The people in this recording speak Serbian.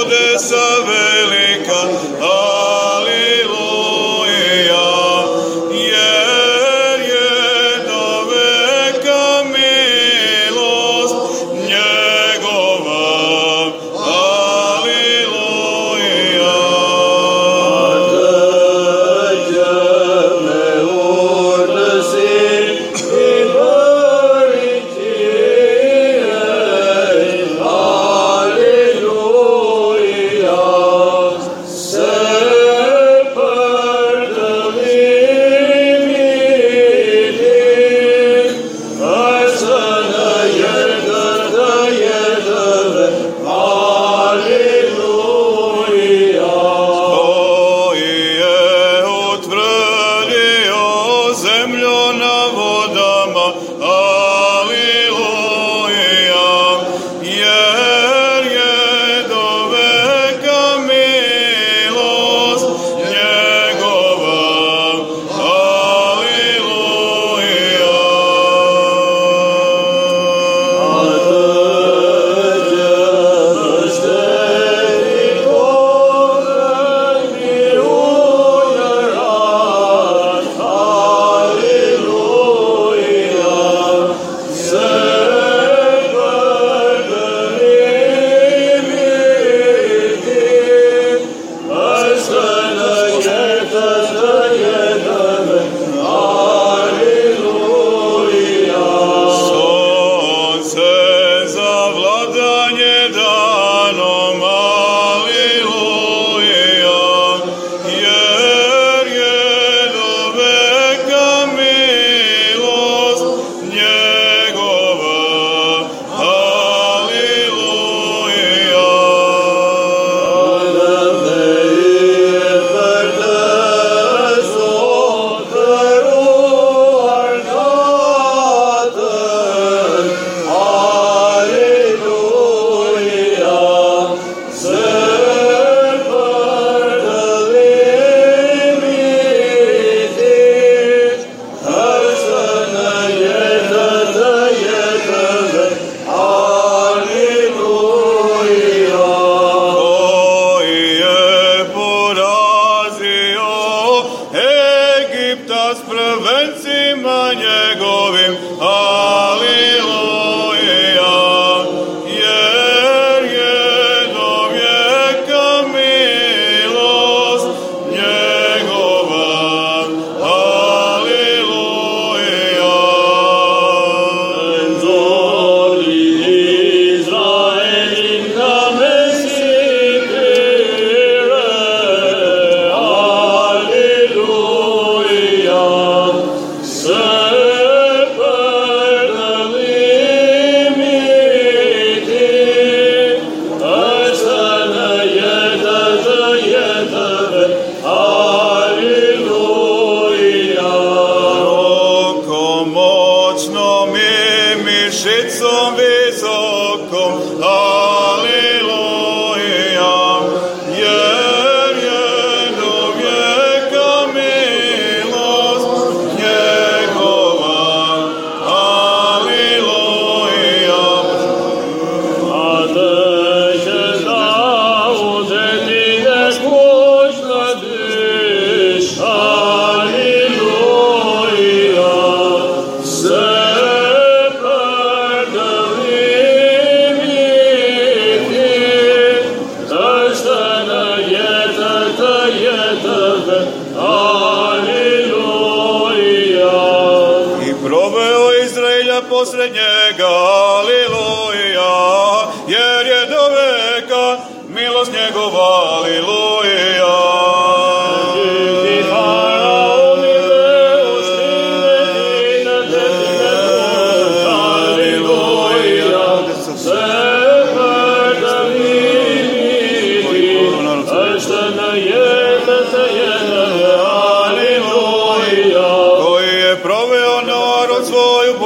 čudesa velika posljednje Galileo.